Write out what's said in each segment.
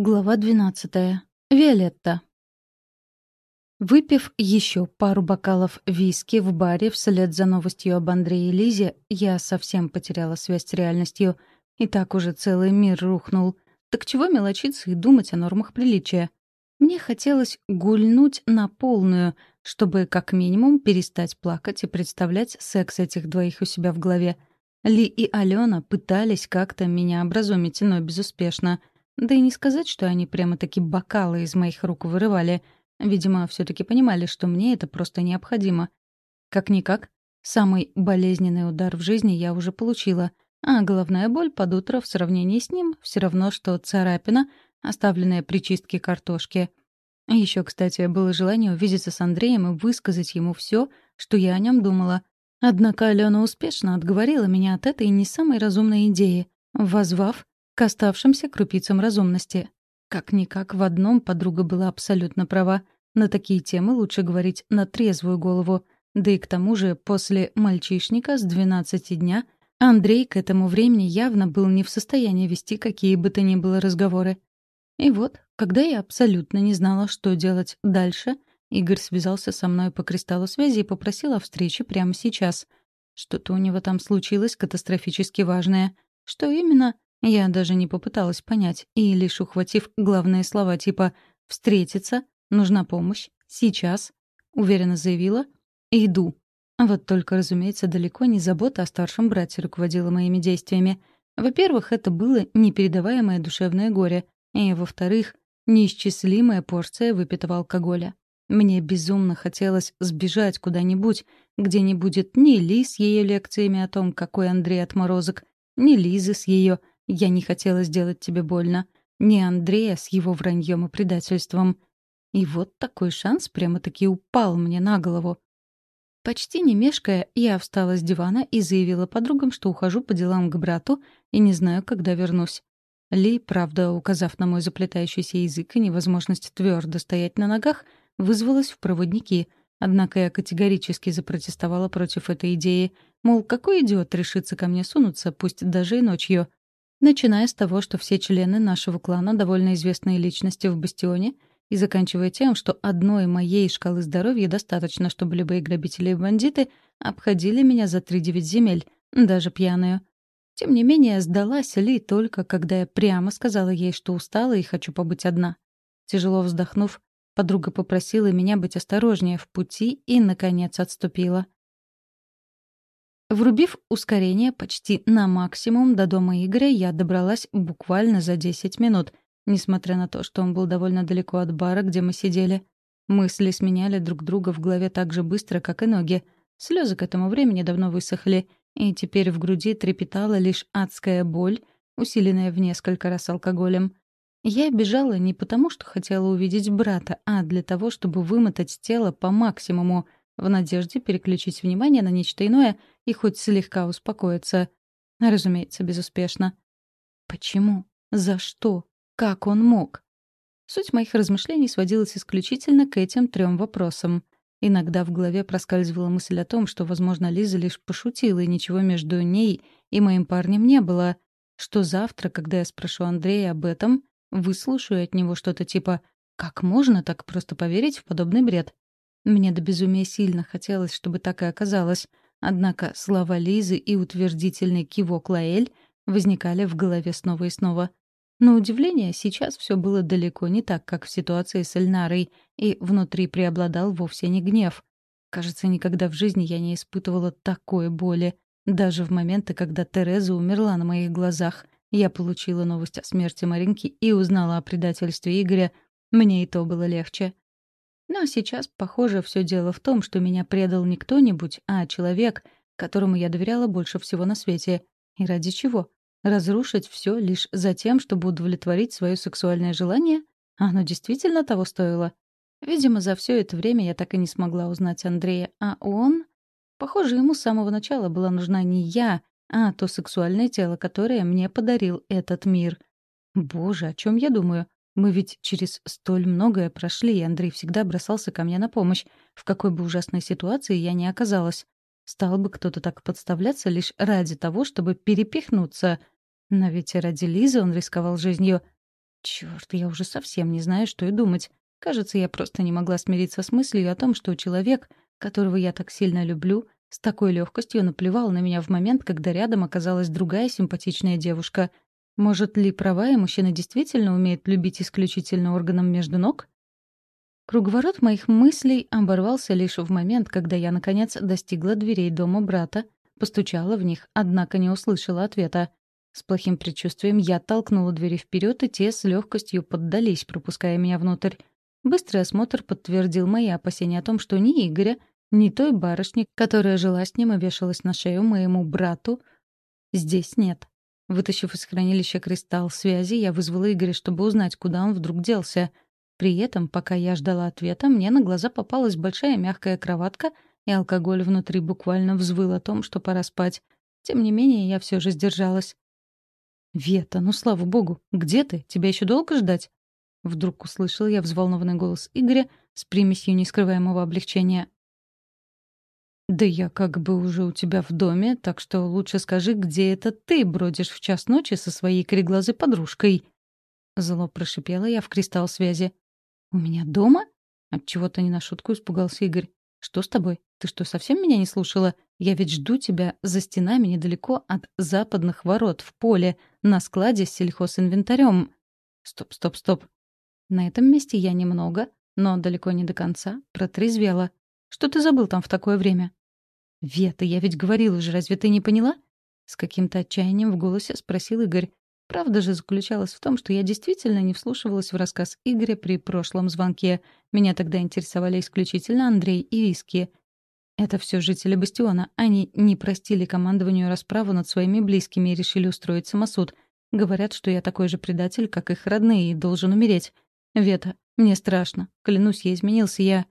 Глава 12. Виолетта. Выпив еще пару бокалов виски в баре вслед за новостью об Андрее и Лизе, я совсем потеряла связь с реальностью. И так уже целый мир рухнул. Так чего мелочиться и думать о нормах приличия? Мне хотелось гульнуть на полную, чтобы как минимум перестать плакать и представлять секс этих двоих у себя в голове. Ли и Алена пытались как-то меня образумить, но безуспешно — да и не сказать, что они прямо-таки бокалы из моих рук вырывали. Видимо, все таки понимали, что мне это просто необходимо. Как-никак, самый болезненный удар в жизни я уже получила, а головная боль под утро в сравнении с ним все равно, что царапина, оставленная при чистке картошки. Еще, кстати, было желание увидеться с Андреем и высказать ему все, что я о нем думала. Однако Алена успешно отговорила меня от этой не самой разумной идеи, возвав к оставшимся крупицам разумности. Как-никак в одном подруга была абсолютно права. На такие темы лучше говорить на трезвую голову. Да и к тому же после мальчишника с 12 дня Андрей к этому времени явно был не в состоянии вести какие бы то ни было разговоры. И вот, когда я абсолютно не знала, что делать дальше, Игорь связался со мной по кристаллу связи и попросил о встрече прямо сейчас. Что-то у него там случилось катастрофически важное. Что именно, я даже не попыталась понять, и лишь ухватив главные слова типа «встретиться», «нужна помощь», «сейчас», уверенно заявила «иду». Вот только, разумеется, далеко не забота о старшем брате руководила моими действиями. Во-первых, это было непередаваемое душевное горе, и, во-вторых, неисчислимая порция выпитого алкоголя. Мне безумно хотелось сбежать куда-нибудь, где не будет ни Ли с ее лекциями о том, какой Андрей отморозок, ни Лизы с ее я не хотела сделать тебе больно. Не Андрея с его враньем и предательством. И вот такой шанс прямо-таки упал мне на голову. Почти не мешкая, я встала с дивана и заявила подругам, что ухожу по делам к брату и не знаю, когда вернусь. Ли, правда, указав на мой заплетающийся язык и невозможность твердо стоять на ногах, вызвалась в проводники. Однако я категорически запротестовала против этой идеи. Мол, какой идиот решится ко мне сунуться, пусть даже и ночью. Начиная с того, что все члены нашего клана довольно известные личности в Бастионе, и заканчивая тем, что одной моей шкалы здоровья достаточно, чтобы любые грабители и бандиты обходили меня за три девять земель, даже пьяную. Тем не менее, сдалась Ли только, когда я прямо сказала ей, что устала и хочу побыть одна. Тяжело вздохнув, подруга попросила меня быть осторожнее в пути и, наконец, отступила. Врубив ускорение почти на максимум до дома Игоря, я добралась буквально за 10 минут, несмотря на то, что он был довольно далеко от бара, где мы сидели. Мысли сменяли друг друга в голове так же быстро, как и ноги. Слезы к этому времени давно высохли, и теперь в груди трепетала лишь адская боль, усиленная в несколько раз алкоголем. Я бежала не потому, что хотела увидеть брата, а для того, чтобы вымотать тело по максимуму — в надежде переключить внимание на нечто иное и хоть слегка успокоиться. Разумеется, безуспешно. Почему? За что? Как он мог? Суть моих размышлений сводилась исключительно к этим трем вопросам. Иногда в голове проскальзывала мысль о том, что, возможно, Лиза лишь пошутила, и ничего между ней и моим парнем не было. Что завтра, когда я спрошу Андрея об этом, выслушаю от него что-то типа «Как можно так просто поверить в подобный бред?» Мне до безумия сильно хотелось, чтобы так и оказалось. Однако слова Лизы и утвердительный кивок Лаэль возникали в голове снова и снова. На удивление, сейчас все было далеко не так, как в ситуации с Эльнарой, и внутри преобладал вовсе не гнев. Кажется, никогда в жизни я не испытывала такой боли. Даже в моменты, когда Тереза умерла на моих глазах, я получила новость о смерти Маринки и узнала о предательстве Игоря, мне и то было легче. Но сейчас, похоже, все дело в том, что меня предал не кто-нибудь, а человек, которому я доверяла больше всего на свете. И ради чего? Разрушить все лишь за тем, чтобы удовлетворить свое сексуальное желание? Оно действительно того стоило? Видимо, за все это время я так и не смогла узнать Андрея, а он... Похоже, ему с самого начала была нужна не я, а то сексуальное тело, которое мне подарил этот мир. Боже, о чем я думаю? Мы ведь через столь многое прошли, и Андрей всегда бросался ко мне на помощь, в какой бы ужасной ситуации я ни оказалась. Стал бы кто-то так подставляться лишь ради того, чтобы перепихнуться. Но ведь ради Лизы он рисковал жизнью. Черт, я уже совсем не знаю, что и думать. Кажется, я просто не могла смириться с мыслью о том, что человек, которого я так сильно люблю, с такой легкостью наплевал на меня в момент, когда рядом оказалась другая симпатичная девушка. Может ли права и мужчина действительно умеет любить исключительно органом между ног? Круговорот моих мыслей оборвался лишь в момент, когда я, наконец, достигла дверей дома брата, постучала в них, однако не услышала ответа. С плохим предчувствием я толкнула двери вперед, и те с легкостью поддались, пропуская меня внутрь. Быстрый осмотр подтвердил мои опасения о том, что ни Игоря, ни той барышни, которая жила с ним и вешалась на шею моему брату, здесь нет. Вытащив из хранилища кристалл связи, я вызвала Игоря, чтобы узнать, куда он вдруг делся. При этом, пока я ждала ответа, мне на глаза попалась большая мягкая кроватка, и алкоголь внутри буквально взвыл о том, что пора спать. Тем не менее, я все же сдержалась. «Вета, ну слава богу, где ты? Тебя еще долго ждать?» Вдруг услышал я взволнованный голос Игоря с примесью нескрываемого облегчения. «Да я как бы уже у тебя в доме, так что лучше скажи, где это ты бродишь в час ночи со своей кореглазой подружкой?» Зло прошипела я в кристалл связи. «У меня дома?» Отчего-то не на шутку испугался Игорь. «Что с тобой? Ты что, совсем меня не слушала? Я ведь жду тебя за стенами недалеко от западных ворот в поле, на складе с сельхозинвентарем». «Стоп, стоп, стоп. На этом месте я немного, но далеко не до конца, протрезвела. Что ты забыл там в такое время? «Вета, я ведь говорил уже, разве ты не поняла?» С каким-то отчаянием в голосе спросил Игорь. Правда же заключалась в том, что я действительно не вслушивалась в рассказ Игоря при прошлом звонке. Меня тогда интересовали исключительно Андрей и Виски. Это все жители Бастиона. Они не простили командованию расправу над своими близкими и решили устроить самосуд. Говорят, что я такой же предатель, как их родные, и должен умереть. «Вета, мне страшно. Клянусь, я изменился, я...»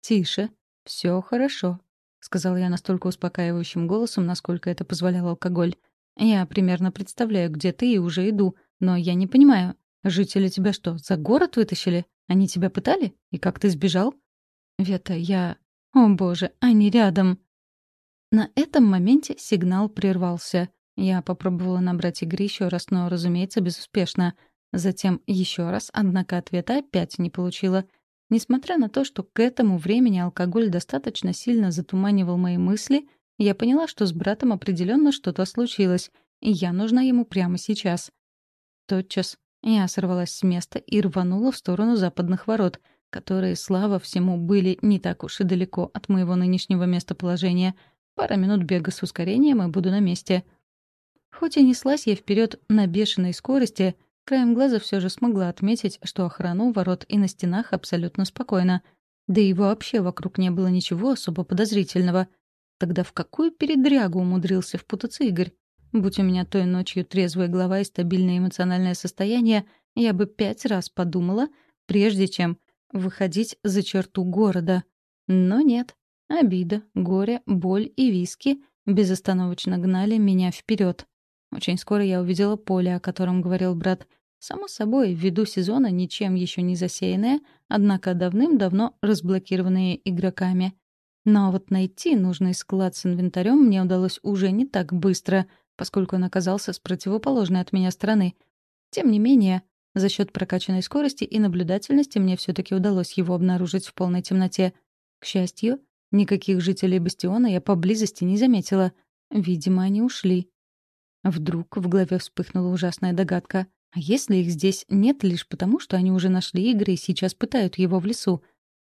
«Тише. Все хорошо», — сказал я настолько успокаивающим голосом, насколько это позволял алкоголь. «Я примерно представляю, где ты, и уже иду. Но я не понимаю, жители тебя что, за город вытащили? Они тебя пытали? И как ты сбежал?» «Вета, я... О, боже, они рядом!» На этом моменте сигнал прервался. Я попробовала набрать Игорь еще раз, но, разумеется, безуспешно. Затем еще раз, однако ответа опять не получила. Несмотря на то, что к этому времени алкоголь достаточно сильно затуманивал мои мысли, я поняла, что с братом определенно что-то случилось, и я нужна ему прямо сейчас. Тотчас я сорвалась с места и рванула в сторону западных ворот, которые, слава всему, были не так уж и далеко от моего нынешнего местоположения. Пара минут бега с ускорением и буду на месте. Хоть и неслась я вперед на бешеной скорости, Краем глаза все же смогла отметить, что охрана у ворот и на стенах абсолютно спокойна. Да и вообще вокруг не было ничего особо подозрительного. Тогда в какую передрягу умудрился впутаться Игорь? Будь у меня той ночью трезвая голова и стабильное эмоциональное состояние, я бы пять раз подумала, прежде чем выходить за черту города. Но нет. Обида, горе, боль и виски безостановочно гнали меня вперед. Очень скоро я увидела поле, о котором говорил брат. Само собой, ввиду сезона ничем еще не засеянное, однако давным-давно разблокированные игроками. Но вот найти нужный склад с инвентарем мне удалось уже не так быстро, поскольку он оказался с противоположной от меня стороны. Тем не менее, за счет прокачанной скорости и наблюдательности мне все таки удалось его обнаружить в полной темноте. К счастью, никаких жителей Бастиона я поблизости не заметила. Видимо, они ушли. Вдруг в голове вспыхнула ужасная догадка. А если их здесь нет лишь потому, что они уже нашли Игоря и сейчас пытают его в лесу?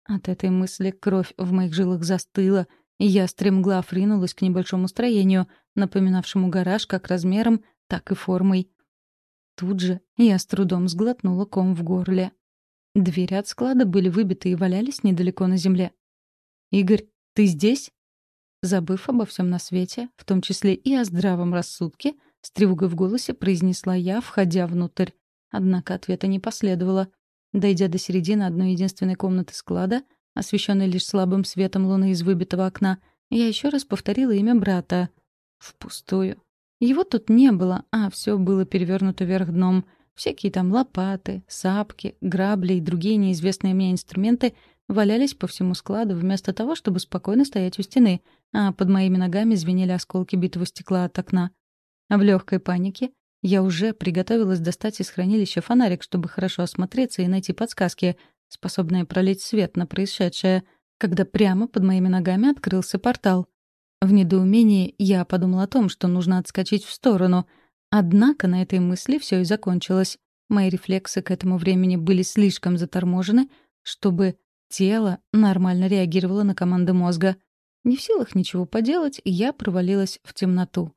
От этой мысли кровь в моих жилах застыла, и я стремглав ринулась к небольшому строению, напоминавшему гараж как размером, так и формой. Тут же я с трудом сглотнула ком в горле. Двери от склада были выбиты и валялись недалеко на земле. «Игорь, ты здесь?» Забыв обо всем на свете, в том числе и о здравом рассудке, с тревогой в голосе произнесла я, входя внутрь. Однако ответа не последовало. Дойдя до середины одной единственной комнаты склада, освещенной лишь слабым светом луны из выбитого окна, я еще раз повторила имя брата. Впустую. Его тут не было, а все было перевернуто вверх дном. Всякие там лопаты, сапки, грабли и другие неизвестные мне инструменты валялись по всему складу вместо того, чтобы спокойно стоять у стены, а под моими ногами звенели осколки битого стекла от окна. А в легкой панике Я уже приготовилась достать из хранилища фонарик, чтобы хорошо осмотреться и найти подсказки, способные пролить свет на происшедшее, когда прямо под моими ногами открылся портал. В недоумении я подумала о том, что нужно отскочить в сторону. Однако на этой мысли все и закончилось. Мои рефлексы к этому времени были слишком заторможены, чтобы тело нормально реагировало на команды мозга. Не в силах ничего поделать, я провалилась в темноту.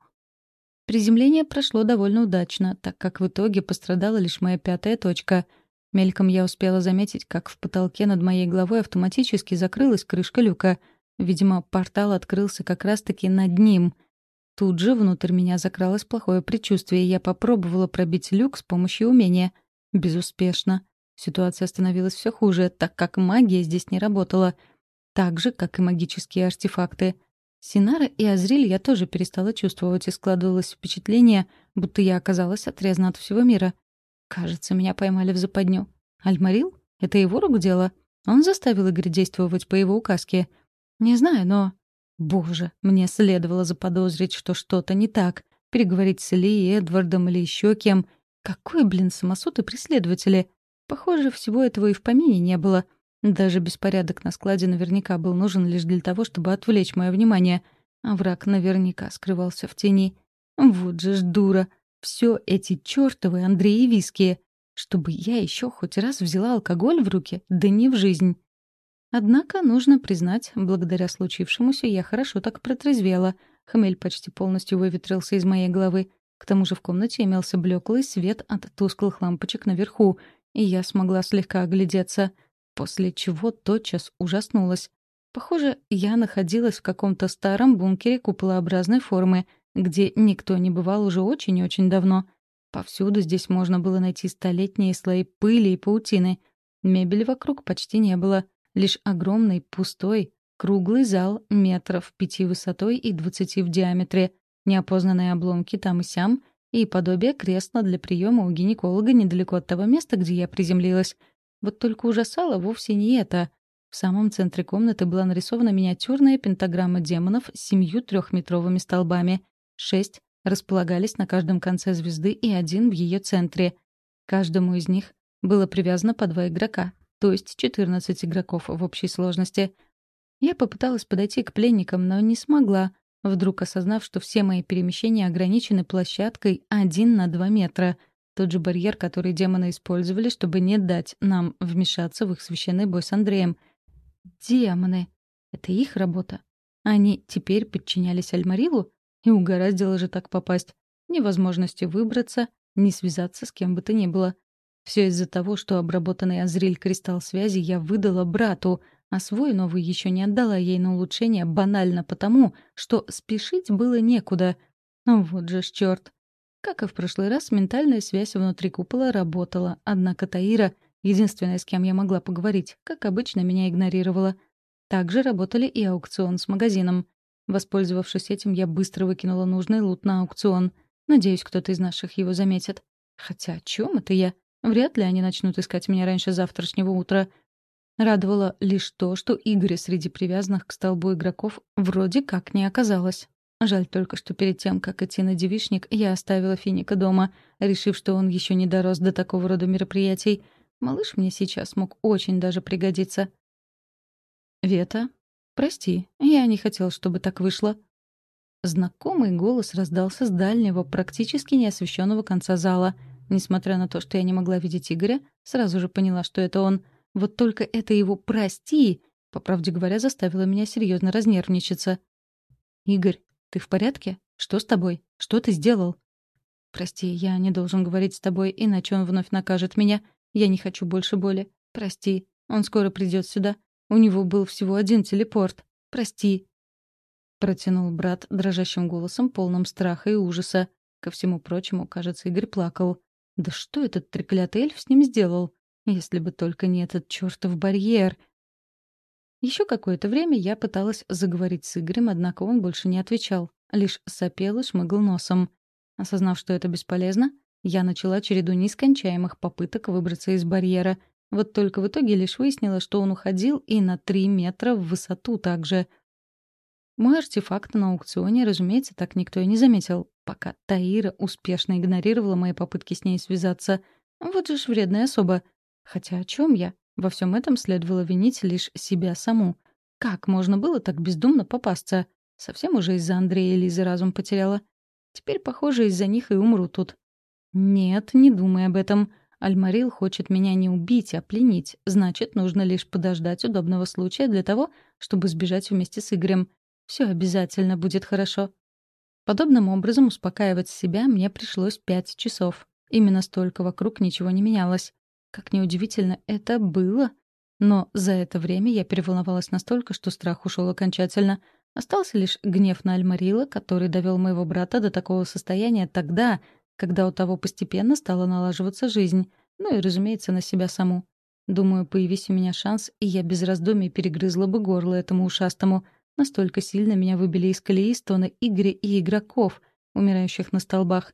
Приземление прошло довольно удачно, так как в итоге пострадала лишь моя пятая точка. Мельком я успела заметить, как в потолке над моей головой автоматически закрылась крышка люка. Видимо, портал открылся как раз-таки над ним. Тут же внутрь меня закралось плохое предчувствие, и я попробовала пробить люк с помощью умения. Безуспешно. Ситуация становилась все хуже, так как магия здесь не работала. Так же, как и магические артефакты. Синара и Азриль я тоже перестала чувствовать, и складывалось впечатление, будто я оказалась отрезана от всего мира. Кажется, меня поймали в западню. Альмарил? Это его рук дело? Он заставил Игоря действовать по его указке. Не знаю, но... Боже, мне следовало заподозрить, что что-то не так. Переговорить с Ли, Эдвардом или еще кем. Какой, блин, самосуд и преследователи. Похоже, всего этого и в помине не было. Даже беспорядок на складе наверняка был нужен лишь для того, чтобы отвлечь мое внимание. А враг наверняка скрывался в тени. Вот же ж дура. Все эти чертовы Андреевиские. Чтобы я еще хоть раз взяла алкоголь в руки, да не в жизнь. Однако, нужно признать, благодаря случившемуся я хорошо так протрезвела. Хмель почти полностью выветрился из моей головы. К тому же в комнате имелся блеклый свет от тусклых лампочек наверху, и я смогла слегка оглядеться — после чего тотчас ужаснулась. Похоже, я находилась в каком-то старом бункере куполообразной формы, где никто не бывал уже очень и очень давно. Повсюду здесь можно было найти столетние слои пыли и паутины. Мебели вокруг почти не было. Лишь огромный, пустой, круглый зал метров пяти высотой и двадцати в диаметре, неопознанные обломки там и сям и подобие кресла для приема у гинеколога недалеко от того места, где я приземлилась — вот только ужасало вовсе не это. В самом центре комнаты была нарисована миниатюрная пентаграмма демонов с семью трехметровыми столбами. Шесть располагались на каждом конце звезды и один в ее центре. Каждому из них было привязано по два игрока, то есть 14 игроков в общей сложности. Я попыталась подойти к пленникам, но не смогла, вдруг осознав, что все мои перемещения ограничены площадкой один на два метра — тот же барьер, который демоны использовали, чтобы не дать нам вмешаться в их священный бой с Андреем. Демоны. Это их работа. Они теперь подчинялись Альмарилу? И угораздило же так попасть. Ни возможности выбраться, ни связаться с кем бы то ни было. Все из-за того, что обработанный Азриль кристалл связи я выдала брату, а свой новый еще не отдала ей на улучшение банально потому, что спешить было некуда. Вот же ж черт. Как и в прошлый раз, ментальная связь внутри купола работала, однако Таира, единственная, с кем я могла поговорить, как обычно, меня игнорировала. Также работали и аукцион с магазином. Воспользовавшись этим, я быстро выкинула нужный лут на аукцион. Надеюсь, кто-то из наших его заметит. Хотя о чем это я? Вряд ли они начнут искать меня раньше завтрашнего утра. Радовало лишь то, что Игоря среди привязанных к столбу игроков вроде как не оказалось. Жаль только, что перед тем, как идти на девичник, я оставила Финика дома, решив, что он еще не дорос до такого рода мероприятий. Малыш мне сейчас мог очень даже пригодиться. «Вета, прости, я не хотел, чтобы так вышло». Знакомый голос раздался с дальнего, практически неосвещенного конца зала. Несмотря на то, что я не могла видеть Игоря, сразу же поняла, что это он. Вот только это его «прости», по правде говоря, заставило меня серьезно разнервничаться. «Игорь, ты в порядке? Что с тобой? Что ты сделал?» «Прости, я не должен говорить с тобой, иначе он вновь накажет меня. Я не хочу больше боли. Прости. Он скоро придет сюда. У него был всего один телепорт. Прости». Протянул брат дрожащим голосом, полным страха и ужаса. Ко всему прочему, кажется, Игорь плакал. «Да что этот треклятый эльф с ним сделал? Если бы только не этот чертов барьер!» Еще какое-то время я пыталась заговорить с Игорем, однако он больше не отвечал, лишь сопел и шмыгал носом. Осознав, что это бесполезно, я начала череду нескончаемых попыток выбраться из барьера. Вот только в итоге лишь выяснила, что он уходил и на три метра в высоту также. Мой артефакт на аукционе, разумеется, так никто и не заметил. пока Таира успешно игнорировала мои попытки с ней связаться. Вот же ж вредная особа. Хотя о чем я? Во всем этом следовало винить лишь себя саму. Как можно было так бездумно попасться? Совсем уже из-за Андрея и Лизы разум потеряла. Теперь, похоже, из-за них и умру тут. Нет, не думай об этом. Альмарил хочет меня не убить, а пленить. Значит, нужно лишь подождать удобного случая для того, чтобы сбежать вместе с Игорем. Все обязательно будет хорошо. Подобным образом успокаивать себя мне пришлось пять часов. Именно столько вокруг ничего не менялось. Как неудивительно, это было. Но за это время я переволновалась настолько, что страх ушел окончательно. Остался лишь гнев на Альмарила, который довел моего брата до такого состояния тогда, когда у того постепенно стала налаживаться жизнь. Ну и, разумеется, на себя саму. Думаю, появись у меня шанс, и я без раздумий перегрызла бы горло этому ушастому. Настолько сильно меня выбили из колеи стоны Игоря и игроков, умирающих на столбах.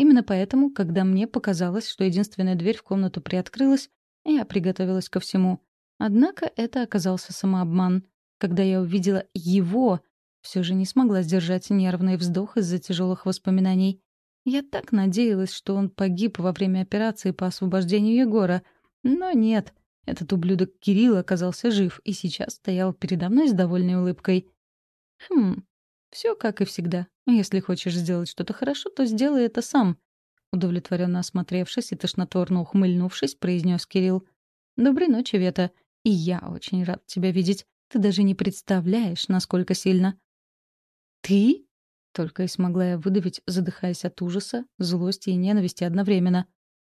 Именно поэтому, когда мне показалось, что единственная дверь в комнату приоткрылась, я приготовилась ко всему. Однако это оказался самообман. Когда я увидела его, все же не смогла сдержать нервный вздох из-за тяжелых воспоминаний. Я так надеялась, что он погиб во время операции по освобождению Егора. Но нет, этот ублюдок Кирилл оказался жив и сейчас стоял передо мной с довольной улыбкой. Хм, все как и всегда. Если хочешь сделать что-то хорошо, то сделай это сам. Удовлетворенно осмотревшись и тошнотворно ухмыльнувшись, произнес Кирилл. «Доброй ночи, Вета. И я очень рад тебя видеть. Ты даже не представляешь, насколько сильно». «Ты?» — только и смогла я выдавить, задыхаясь от ужаса, злости и ненависти одновременно.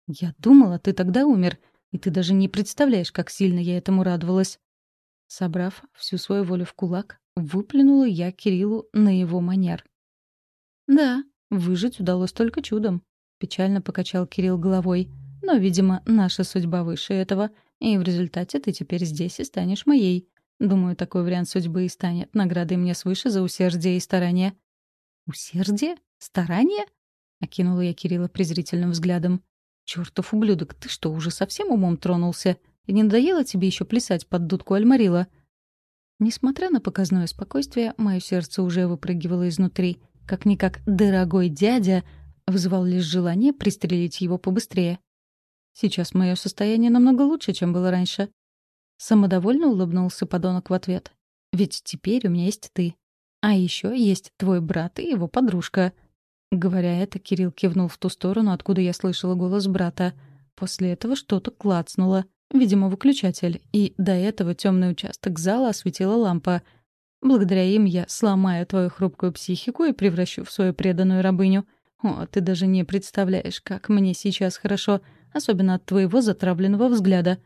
«Я думала, ты тогда умер, и ты даже не представляешь, как сильно я этому радовалась». Собрав всю свою волю в кулак, выплюнула я Кириллу на его манер. «Да, выжить удалось только чудом», — печально покачал Кирилл головой. «Но, видимо, наша судьба выше этого, и в результате ты теперь здесь и станешь моей. Думаю, такой вариант судьбы и станет наградой мне свыше за усердие и старание». «Усердие? Старание?» — окинула я Кирилла презрительным взглядом. «Чёртов ублюдок, ты что, уже совсем умом тронулся? И не надоело тебе еще плясать под дудку Альмарила?» Несмотря на показное спокойствие, мое сердце уже выпрыгивало изнутри. Как-никак «дорогой дядя» вызывал лишь желание пристрелить его побыстрее. Сейчас мое состояние намного лучше, чем было раньше. Самодовольно улыбнулся подонок в ответ. «Ведь теперь у меня есть ты. А еще есть твой брат и его подружка». Говоря это, Кирилл кивнул в ту сторону, откуда я слышала голос брата. После этого что-то клацнуло. Видимо, выключатель. И до этого темный участок зала осветила лампа. Благодаря им я сломаю твою хрупкую психику и превращу в свою преданную рабыню. О, ты даже не представляешь, как мне сейчас хорошо, особенно от твоего затравленного взгляда.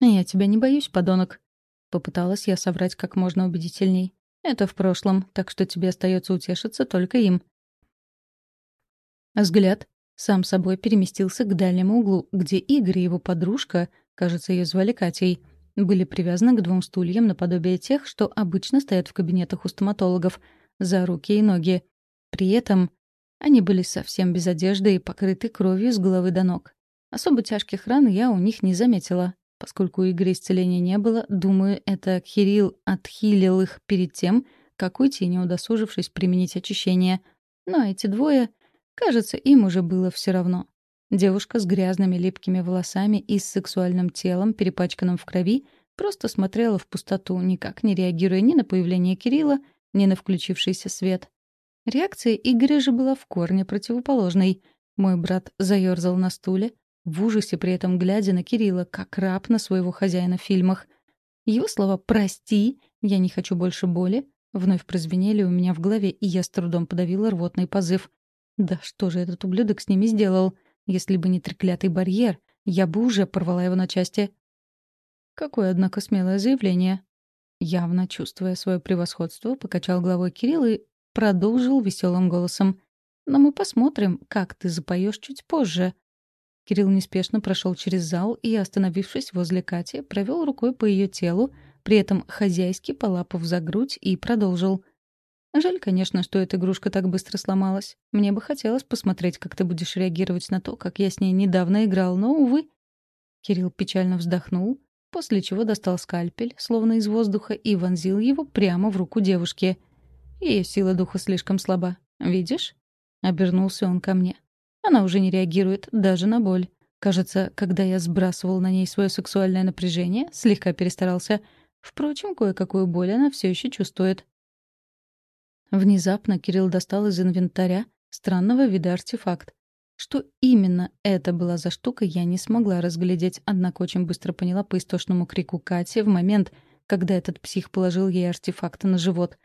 «Я тебя не боюсь, подонок», — попыталась я соврать как можно убедительней. «Это в прошлом, так что тебе остается утешиться только им». Взгляд сам собой переместился к дальнему углу, где Игорь и его подружка, кажется, ее звали Катей, были привязаны к двум стульям наподобие тех, что обычно стоят в кабинетах у стоматологов, за руки и ноги. При этом они были совсем без одежды и покрыты кровью с головы до ног. Особо тяжких ран я у них не заметила. Поскольку у Игоря исцеления не было, думаю, это Кирилл отхилил их перед тем, как уйти, не удосужившись применить очищение. Но эти двое Кажется, им уже было все равно. Девушка с грязными липкими волосами и с сексуальным телом, перепачканным в крови, просто смотрела в пустоту, никак не реагируя ни на появление Кирилла, ни на включившийся свет. Реакция Игоря же была в корне противоположной. Мой брат заёрзал на стуле, в ужасе при этом глядя на Кирилла, как раб на своего хозяина в фильмах. Его слова «прости», «я не хочу больше боли» вновь прозвенели у меня в голове, и я с трудом подавила рвотный позыв. Да что же этот ублюдок с ними сделал? Если бы не треклятый барьер, я бы уже порвала его на части. Какое, однако, смелое заявление. Явно чувствуя свое превосходство, покачал головой Кирилл и продолжил веселым голосом. «Но мы посмотрим, как ты запоешь чуть позже». Кирилл неспешно прошел через зал и, остановившись возле Кати, провел рукой по ее телу, при этом хозяйски полапав за грудь и продолжил. Жаль, конечно, что эта игрушка так быстро сломалась. Мне бы хотелось посмотреть, как ты будешь реагировать на то, как я с ней недавно играл, но, увы. Кирилл печально вздохнул, после чего достал скальпель, словно из воздуха, и вонзил его прямо в руку девушки. Ее сила духа слишком слаба. Видишь?» Обернулся он ко мне. Она уже не реагирует даже на боль. Кажется, когда я сбрасывал на ней свое сексуальное напряжение, слегка перестарался. Впрочем, кое-какую боль она все еще чувствует. Внезапно Кирилл достал из инвентаря странного вида артефакт. Что именно это была за штука, я не смогла разглядеть, однако очень быстро поняла по истошному крику Кати в момент, когда этот псих положил ей артефакт на живот.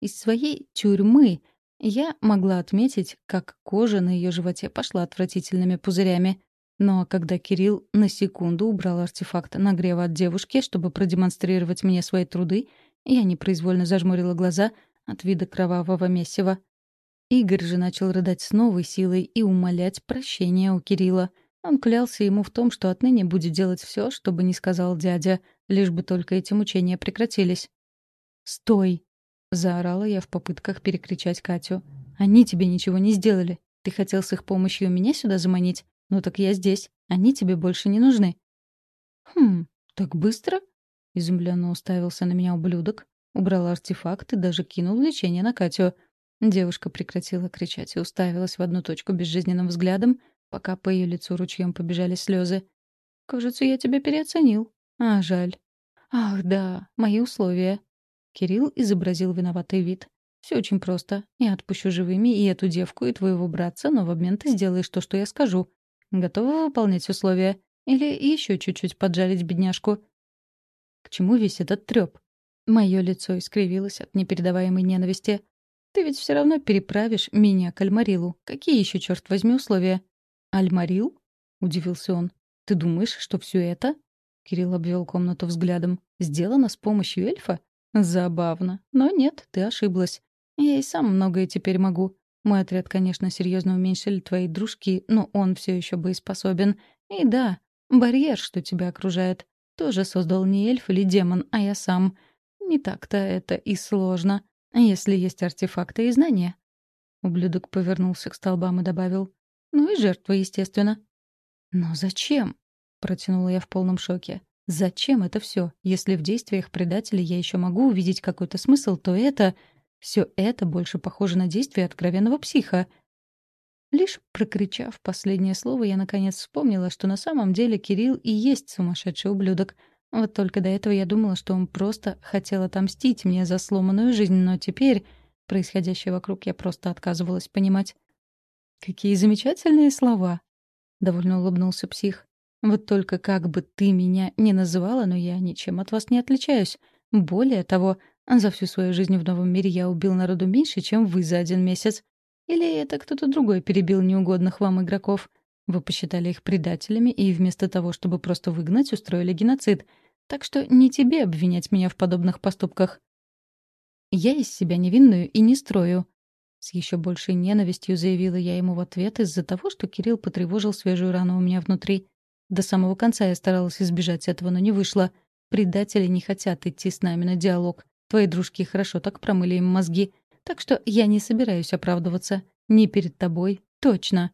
Из своей тюрьмы я могла отметить, как кожа на ее животе пошла отвратительными пузырями. Но когда Кирилл на секунду убрал артефакт нагрева от девушки, чтобы продемонстрировать мне свои труды, я непроизвольно зажмурила глаза от вида кровавого месива. Игорь же начал рыдать с новой силой и умолять прощения у Кирилла. Он клялся ему в том, что отныне будет делать все, чтобы не сказал дядя, лишь бы только эти мучения прекратились. «Стой!» — заорала я в попытках перекричать Катю. «Они тебе ничего не сделали. Ты хотел с их помощью меня сюда заманить? Ну так я здесь. Они тебе больше не нужны». «Хм, так быстро?» — изумленно уставился на меня ублюдок. Убрал артефакт и даже кинул лечение на Катю. Девушка прекратила кричать и уставилась в одну точку безжизненным взглядом, пока по ее лицу ручьем побежали слезы. «Кажется, я тебя переоценил. А, жаль. Ах, да, мои условия. Кирилл изобразил виноватый вид. Все очень просто. Я отпущу живыми и эту девку, и твоего братца, но в обмен ты сделаешь то, что я скажу. Готова выполнять условия? Или еще чуть-чуть поджарить бедняжку? К чему весь этот трёп? Мое лицо искривилось от непередаваемой ненависти. Ты ведь все равно переправишь меня к Альмарилу. Какие еще, черт возьми, условия? Альмарил? удивился он. Ты думаешь, что все это? Кирилл обвел комнату взглядом. Сделано с помощью эльфа? Забавно. Но нет, ты ошиблась. Я и сам многое теперь могу. Мой отряд, конечно, серьезно уменьшили твои дружки, но он все еще боеспособен. И да, барьер, что тебя окружает, тоже создал не эльф или демон, а я сам. Не так-то это и сложно, если есть артефакты и знания. Ублюдок повернулся к столбам и добавил. «Ну и жертва, естественно». «Но зачем?» — протянула я в полном шоке. Зачем это все? Если в действиях предателя я еще могу увидеть какой-то смысл, то это... Все это больше похоже на действие откровенного психа. Лишь прокричав последнее слово, я наконец вспомнила, что на самом деле Кирилл и есть сумасшедший ублюдок. Вот только до этого я думала, что он просто хотел отомстить мне за сломанную жизнь, но теперь происходящее вокруг я просто отказывалась понимать. «Какие замечательные слова!» — довольно улыбнулся псих. Вот только как бы ты меня не называла, но я ничем от вас не отличаюсь. Более того, за всю свою жизнь в новом мире я убил народу меньше, чем вы за один месяц. Или это кто-то другой перебил неугодных вам игроков? Вы посчитали их предателями и вместо того, чтобы просто выгнать, устроили геноцид. Так что не тебе обвинять меня в подобных поступках. Я из себя невинную и не строю. С еще большей ненавистью заявила я ему в ответ из-за того, что Кирилл потревожил свежую рану у меня внутри. До самого конца я старалась избежать этого, но не вышло. Предатели не хотят идти с нами на диалог. Твои дружки хорошо так промыли им мозги. Так что я не собираюсь оправдываться. Не перед тобой. Точно.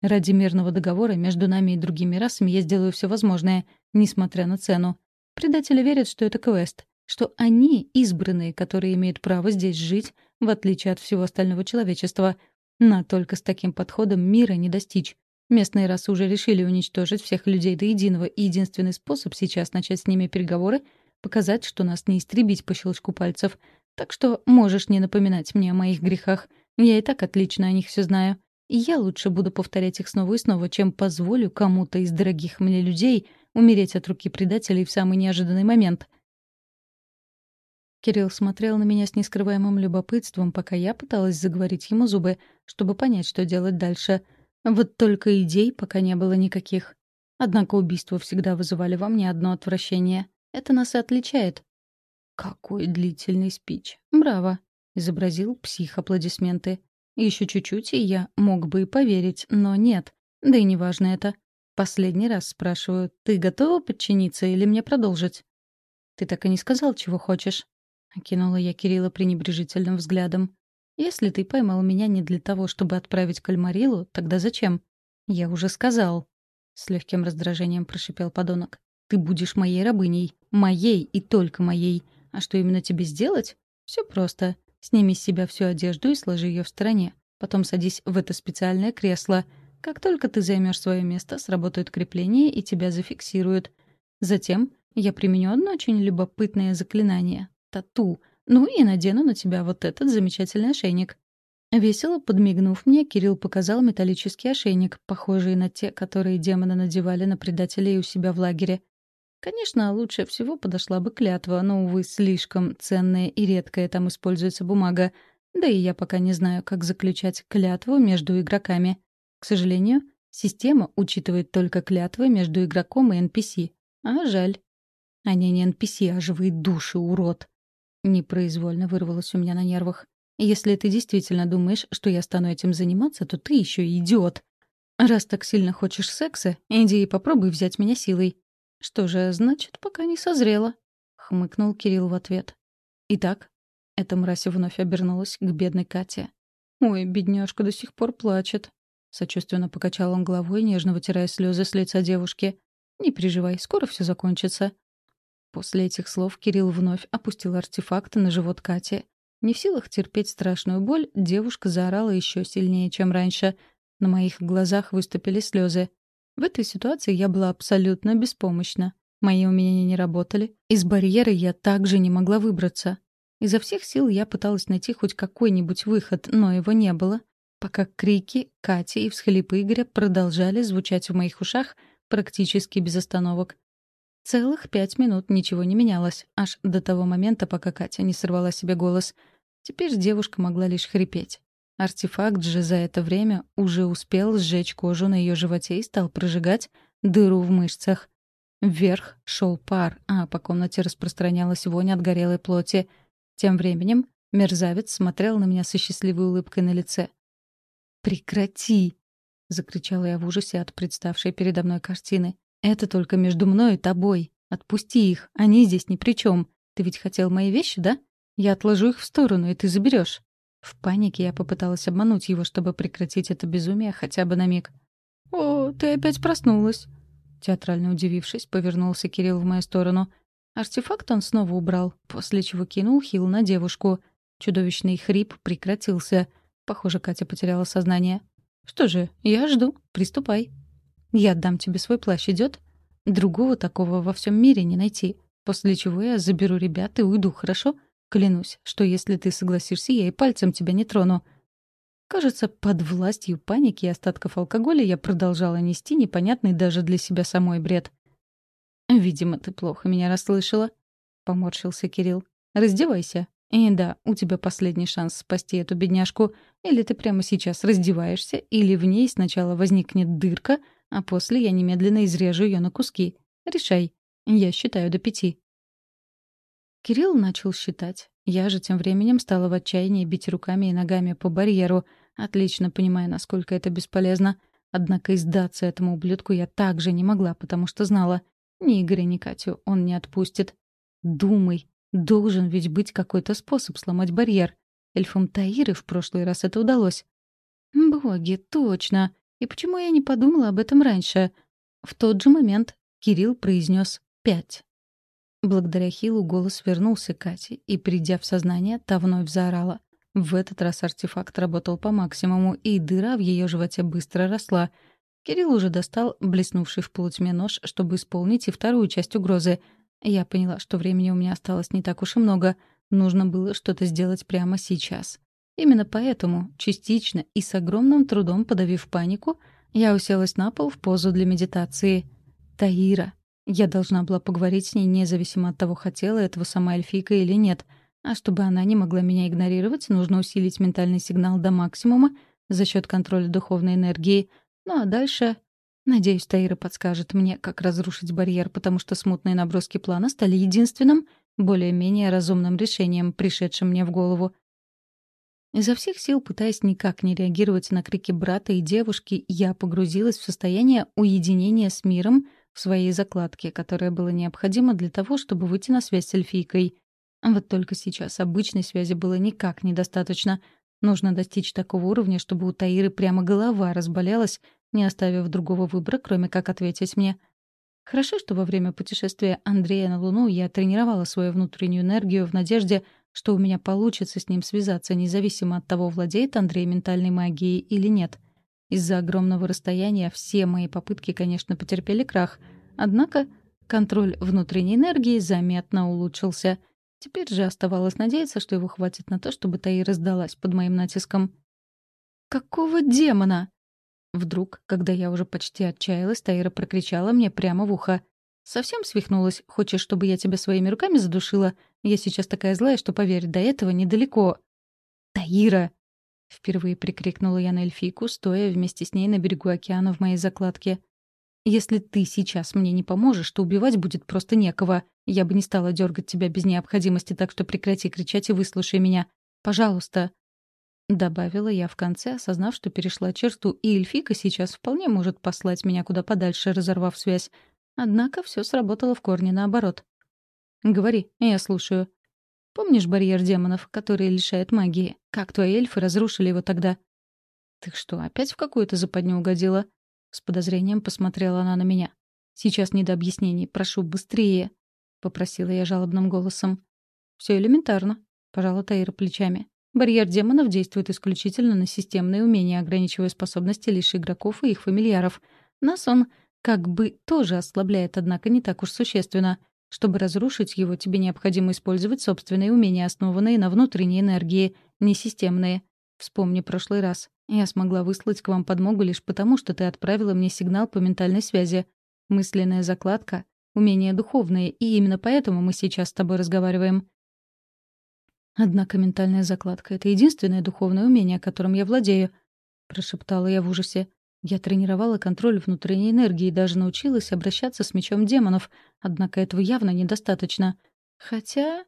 Ради мирного договора между нами и другими расами я сделаю все возможное, несмотря на цену. Предатели верят, что это квест, что они избранные, которые имеют право здесь жить, в отличие от всего остального человечества. Но только с таким подходом мира не достичь. Местные расы уже решили уничтожить всех людей до единого, и единственный способ сейчас начать с ними переговоры — показать, что нас не истребить по щелчку пальцев. Так что можешь не напоминать мне о моих грехах. Я и так отлично о них все знаю. Я лучше буду повторять их снова и снова, чем позволю кому-то из дорогих мне людей умереть от руки предателей в самый неожиданный момент. Кирилл смотрел на меня с нескрываемым любопытством, пока я пыталась заговорить ему зубы, чтобы понять, что делать дальше — вот только идей пока не было никаких. Однако убийства всегда вызывали во мне одно отвращение. Это нас и отличает. «Какой длительный спич! Браво!» — изобразил псих аплодисменты. Еще чуть-чуть, и я мог бы и поверить, но нет. Да и неважно это. Последний раз спрашиваю, ты готова подчиниться или мне продолжить? «Ты так и не сказал, чего хочешь?» — окинула я Кирилла пренебрежительным взглядом. Если ты поймал меня не для того, чтобы отправить к Альмарилу, тогда зачем? Я уже сказал. С легким раздражением прошипел подонок. Ты будешь моей рабыней. Моей и только моей. А что именно тебе сделать? Все просто. Сними с себя всю одежду и сложи ее в стороне. Потом садись в это специальное кресло. Как только ты займешь свое место, сработают крепления и тебя зафиксируют. Затем я применю одно очень любопытное заклинание — тату. Ну и надену на тебя вот этот замечательный ошейник. Весело подмигнув мне, Кирилл показал металлический ошейник, похожий на те, которые демоны надевали на предателей у себя в лагере. Конечно, лучше всего подошла бы клятва, но, увы, слишком ценная и редкая там используется бумага. Да и я пока не знаю, как заключать клятву между игроками. К сожалению, система учитывает только клятвы между игроком и NPC. А жаль. Они не NPC, а живые души, урод. Непроизвольно вырвалось у меня на нервах. Если ты действительно думаешь, что я стану этим заниматься, то ты еще идиот. Раз так сильно хочешь секса, иди и попробуй взять меня силой. Что же, значит, пока не созрела, хмыкнул Кирилл в ответ. Итак, эта мразь вновь обернулась к бедной Кате. Ой, бедняжка до сих пор плачет. Сочувственно покачал он головой, нежно вытирая слезы с лица девушки. «Не переживай, скоро все закончится». После этих слов Кирилл вновь опустил артефакт на живот Кати не в силах терпеть страшную боль, девушка заорала еще сильнее, чем раньше. На моих глазах выступили слезы. В этой ситуации я была абсолютно беспомощна. Мои умения не работали. Из барьера я также не могла выбраться. Изо всех сил я пыталась найти хоть какой-нибудь выход, но его не было, пока крики Кати и всхлипы Игоря продолжали звучать в моих ушах практически без остановок. Целых пять минут ничего не менялось, аж до того момента, пока Катя не сорвала себе голос. Теперь девушка могла лишь хрипеть. Артефакт же за это время уже успел сжечь кожу на ее животе и стал прожигать дыру в мышцах. Вверх шел пар, а по комнате распространялась вонь от горелой плоти. Тем временем мерзавец смотрел на меня со счастливой улыбкой на лице. «Прекрати!» — закричала я в ужасе от представшей передо мной картины. Это только между мной и тобой. Отпусти их, они здесь ни при чем. Ты ведь хотел мои вещи, да? Я отложу их в сторону, и ты заберешь. В панике я попыталась обмануть его, чтобы прекратить это безумие хотя бы на миг. «О, ты опять проснулась!» Театрально удивившись, повернулся Кирилл в мою сторону. Артефакт он снова убрал, после чего кинул хил на девушку. Чудовищный хрип прекратился. Похоже, Катя потеряла сознание. «Что же, я жду. Приступай». Я отдам тебе свой плащ, идет? Другого такого во всем мире не найти. После чего я заберу ребят и уйду, хорошо? Клянусь, что если ты согласишься, я и пальцем тебя не трону. Кажется, под властью паники и остатков алкоголя я продолжала нести непонятный даже для себя самой бред. «Видимо, ты плохо меня расслышала», — поморщился Кирилл. «Раздевайся. И да, у тебя последний шанс спасти эту бедняжку. Или ты прямо сейчас раздеваешься, или в ней сначала возникнет дырка, а после я немедленно изрежу ее на куски. Решай. Я считаю до пяти». Кирилл начал считать. Я же тем временем стала в отчаянии бить руками и ногами по барьеру, отлично понимая, насколько это бесполезно. Однако издаться этому ублюдку я также не могла, потому что знала, ни Игоря, ни Катю он не отпустит. Думай, должен ведь быть какой-то способ сломать барьер. Эльфам Таиры в прошлый раз это удалось. Боги, точно. И почему я не подумала об этом раньше? В тот же момент Кирилл произнес «пять». Благодаря Хилу голос вернулся Кате, и, придя в сознание, та вновь заорала. В этот раз артефакт работал по максимуму, и дыра в ее животе быстро росла. Кирилл уже достал блеснувший в полутьме нож, чтобы исполнить и вторую часть угрозы. Я поняла, что времени у меня осталось не так уж и много. Нужно было что-то сделать прямо сейчас. Именно поэтому, частично и с огромным трудом подавив панику, я уселась на пол в позу для медитации. Таира. Я должна была поговорить с ней независимо от того, хотела этого сама эльфийка или нет. А чтобы она не могла меня игнорировать, нужно усилить ментальный сигнал до максимума за счет контроля духовной энергии. Ну а дальше... Надеюсь, Таира подскажет мне, как разрушить барьер, потому что смутные наброски плана стали единственным, более-менее разумным решением, пришедшим мне в голову. Изо всех сил, пытаясь никак не реагировать на крики брата и девушки, я погрузилась в состояние уединения с миром своей закладке, которое было необходимо для того, чтобы выйти на связь с эльфийкой. Вот только сейчас обычной связи было никак недостаточно. Нужно достичь такого уровня, чтобы у Таиры прямо голова разболелась, не оставив другого выбора, кроме как ответить мне. Хорошо, что во время путешествия Андрея на Луну я тренировала свою внутреннюю энергию в надежде, что у меня получится с ним связаться, независимо от того, владеет Андрей ментальной магией или нет. Из-за огромного расстояния все мои попытки, конечно, потерпели крах. Однако контроль внутренней энергии заметно улучшился. Теперь же оставалось надеяться, что его хватит на то, чтобы Таира сдалась под моим натиском. «Какого демона?» Вдруг, когда я уже почти отчаялась, Таира прокричала мне прямо в ухо. «Совсем свихнулась? Хочешь, чтобы я тебя своими руками задушила? Я сейчас такая злая, что, поверь, до этого недалеко». «Таира!» — впервые прикрикнула я на эльфийку, стоя вместе с ней на берегу океана в моей закладке. «Если ты сейчас мне не поможешь, то убивать будет просто некого. Я бы не стала дергать тебя без необходимости, так что прекрати кричать и выслушай меня. Пожалуйста». Добавила я в конце, осознав, что перешла черту, и эльфика сейчас вполне может послать меня куда подальше, разорвав связь. Однако все сработало в корне наоборот. «Говори, я слушаю». «Помнишь барьер демонов, который лишает магии? Как твои эльфы разрушили его тогда?» «Ты что, опять в какую-то западню угодила?» С подозрением посмотрела она на меня. «Сейчас не до объяснений. Прошу, быстрее!» — попросила я жалобным голосом. Все элементарно», — пожала Таира плечами. Барьер демонов действует исключительно на системные умения, ограничивая способности лишь игроков и их фамильяров. Нас он как бы тоже ослабляет, однако не так уж существенно. Чтобы разрушить его, тебе необходимо использовать собственные умения, основанные на внутренней энергии, не системные. Вспомни прошлый раз. Я смогла выслать к вам подмогу лишь потому, что ты отправила мне сигнал по ментальной связи. Мысленная закладка — умения духовные, и именно поэтому мы сейчас с тобой разговариваем. Однако ментальная закладка — это единственное духовное умение, которым я владею, — прошептала я в ужасе. Я тренировала контроль внутренней энергии и даже научилась обращаться с мечом демонов, однако этого явно недостаточно. Хотя...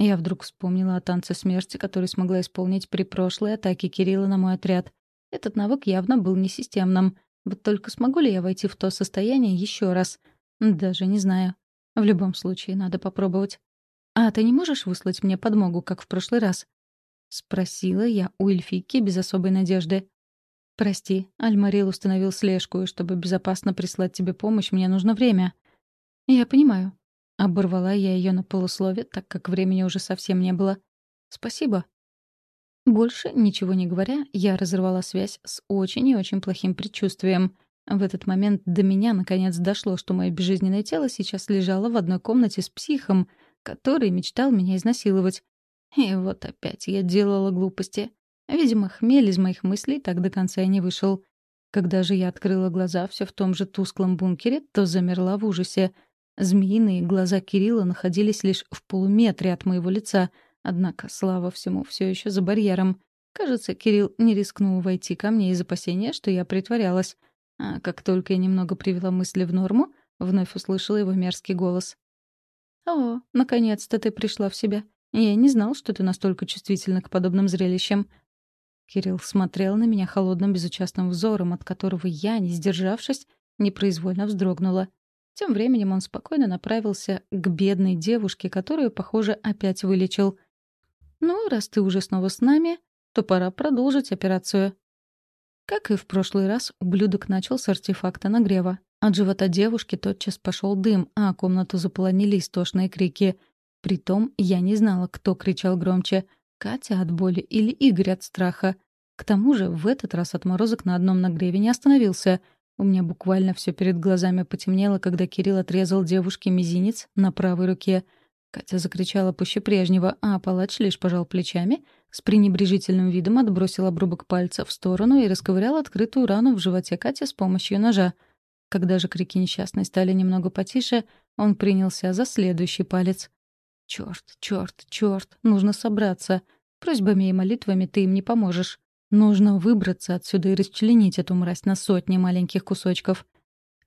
Я вдруг вспомнила о танце смерти, который смогла исполнить при прошлой атаке Кирилла на мой отряд. Этот навык явно был несистемным. Вот только смогу ли я войти в то состояние еще раз? Даже не знаю. В любом случае, надо попробовать. «А ты не можешь выслать мне подмогу, как в прошлый раз?» — спросила я у эльфийки без особой надежды. «Прости, Альмарил установил слежку, и чтобы безопасно прислать тебе помощь, мне нужно время». «Я понимаю». Оборвала я ее на полуслове, так как времени уже совсем не было. «Спасибо». Больше, ничего не говоря, я разорвала связь с очень и очень плохим предчувствием. В этот момент до меня наконец дошло, что мое безжизненное тело сейчас лежало в одной комнате с психом — который мечтал меня изнасиловать. И вот опять я делала глупости. Видимо, хмель из моих мыслей так до конца и не вышел. Когда же я открыла глаза все в том же тусклом бункере, то замерла в ужасе. Змеиные глаза Кирилла находились лишь в полуметре от моего лица, однако, слава всему, все еще за барьером. Кажется, Кирилл не рискнул войти ко мне из опасения, что я притворялась. А как только я немного привела мысли в норму, вновь услышала его мерзкий голос. «О, наконец-то ты пришла в себя. Я не знал, что ты настолько чувствительна к подобным зрелищам». Кирилл смотрел на меня холодным безучастным взором, от которого я, не сдержавшись, непроизвольно вздрогнула. Тем временем он спокойно направился к бедной девушке, которую, похоже, опять вылечил. «Ну, раз ты уже снова с нами, то пора продолжить операцию». Как и в прошлый раз, ублюдок начал с артефакта нагрева. От живота девушки тотчас пошел дым, а комнату заполонили истошные крики. Притом я не знала, кто кричал громче — Катя от боли или Игорь от страха. К тому же в этот раз отморозок на одном нагреве не остановился. У меня буквально все перед глазами потемнело, когда Кирилл отрезал девушке мизинец на правой руке. Катя закричала пуще прежнего, а палач лишь пожал плечами, с пренебрежительным видом отбросил обрубок пальца в сторону и расковырял открытую рану в животе Кати с помощью ножа — когда же крики несчастной стали немного потише, он принялся за следующий палец. «Чёрт, чёрт, чёрт, нужно собраться. Просьбами и молитвами ты им не поможешь. Нужно выбраться отсюда и расчленить эту мразь на сотни маленьких кусочков.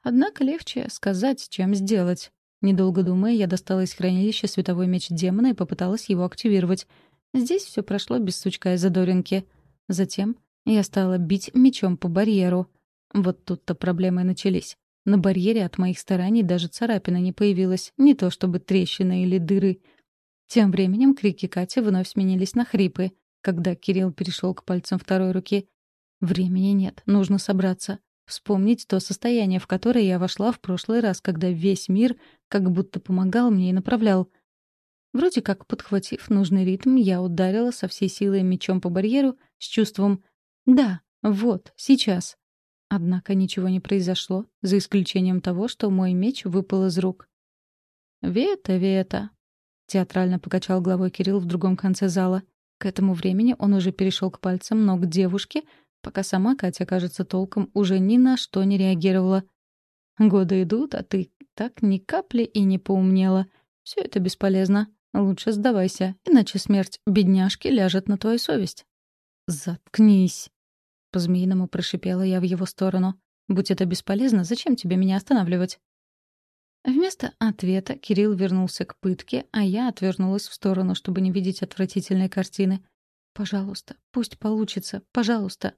Однако легче сказать, чем сделать. Недолго думая, я достала из хранилища световой меч демона и попыталась его активировать. Здесь все прошло без сучка и задоринки. Затем я стала бить мечом по барьеру. Вот тут-то проблемы начались. На барьере от моих стараний даже царапина не появилась, не то чтобы трещина или дыры. Тем временем крики Кати вновь сменились на хрипы, когда Кирилл перешел к пальцам второй руки. Времени нет, нужно собраться. Вспомнить то состояние, в которое я вошла в прошлый раз, когда весь мир как будто помогал мне и направлял. Вроде как подхватив нужный ритм, я ударила со всей силой мечом по барьеру с чувством «Да, вот, сейчас». Однако ничего не произошло, за исключением того, что мой меч выпал из рук. «Вета, Вета!» — театрально покачал головой Кирилл в другом конце зала. К этому времени он уже перешел к пальцам ног девушки, пока сама Катя, кажется, толком уже ни на что не реагировала. «Годы идут, а ты так ни капли и не поумнела. Все это бесполезно. Лучше сдавайся, иначе смерть бедняжки ляжет на твою совесть». «Заткнись!» — по-змеиному прошипела я в его сторону. «Будь это бесполезно, зачем тебе меня останавливать?» Вместо ответа Кирилл вернулся к пытке, а я отвернулась в сторону, чтобы не видеть отвратительной картины. «Пожалуйста, пусть получится, пожалуйста».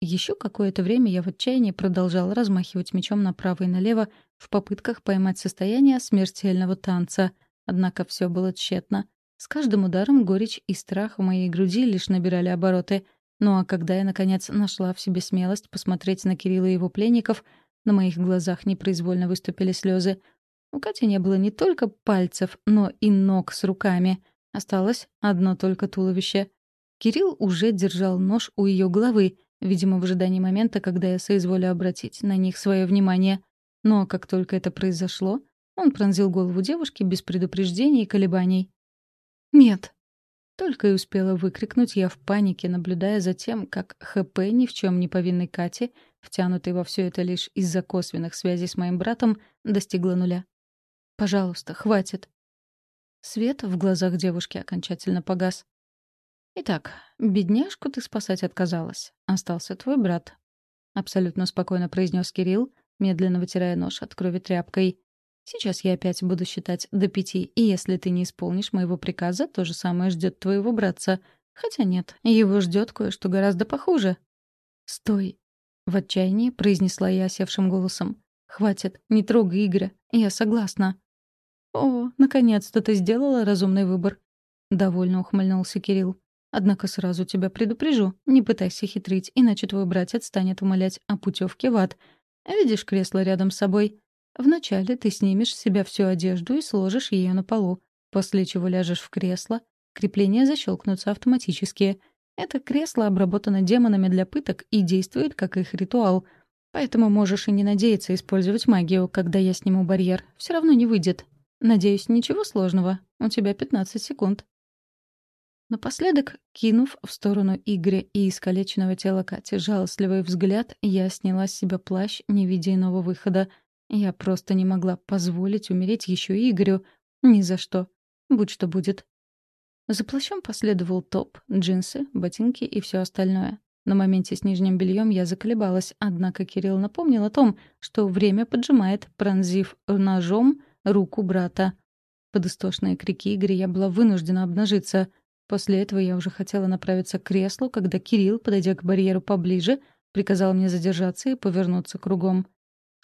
Еще какое-то время я в отчаянии продолжала размахивать мечом направо и налево в попытках поймать состояние смертельного танца. Однако все было тщетно. С каждым ударом горечь и страх в моей груди лишь набирали обороты. Ну а когда я, наконец, нашла в себе смелость посмотреть на Кирилла и его пленников, на моих глазах непроизвольно выступили слезы. У Кати не было не только пальцев, но и ног с руками. Осталось одно только туловище. Кирилл уже держал нож у ее головы, видимо, в ожидании момента, когда я соизволю обратить на них свое внимание. Но как только это произошло, он пронзил голову девушки без предупреждений и колебаний. «Нет!» Только и успела выкрикнуть я в панике, наблюдая за тем, как ХП ни в чем не повинной Кати, втянутый во все это лишь из-за косвенных связей с моим братом, достигла нуля. Пожалуйста, хватит. Свет в глазах девушки окончательно погас. Итак, бедняжку ты спасать отказалась. Остался твой брат. Абсолютно спокойно произнес Кирилл, медленно вытирая нож от крови тряпкой. Сейчас я опять буду считать до пяти, и если ты не исполнишь моего приказа, то же самое ждет твоего братца. Хотя нет, его ждет кое-что гораздо похуже. Стой! В отчаянии произнесла я осевшим голосом. «Хватит, не трогай Игоря. Я согласна». «О, наконец-то ты сделала разумный выбор», — довольно ухмыльнулся Кирилл. «Однако сразу тебя предупрежу, не пытайся хитрить, иначе твой братец станет умолять о путевке в ад. Видишь кресло рядом с собой? Вначале ты снимешь с себя всю одежду и сложишь ее на полу, после чего ляжешь в кресло, крепления защелкнутся автоматически. Это кресло обработано демонами для пыток и действует как их ритуал. Поэтому можешь и не надеяться использовать магию, когда я сниму барьер. Все равно не выйдет. Надеюсь, ничего сложного. У тебя 15 секунд. Напоследок, кинув в сторону Игоря и искалеченного тела Кати жалостливый взгляд, я сняла с себя плащ, не видя иного выхода. Я просто не могла позволить умереть еще Игорю. Ни за что. Будь что будет. За плащом последовал топ, джинсы, ботинки и все остальное. На моменте с нижним бельем я заколебалась, однако Кирилл напомнил о том, что время поджимает, пронзив ножом руку брата. Под истошные крики Игоря я была вынуждена обнажиться. После этого я уже хотела направиться к креслу, когда Кирилл, подойдя к барьеру поближе, приказал мне задержаться и повернуться кругом.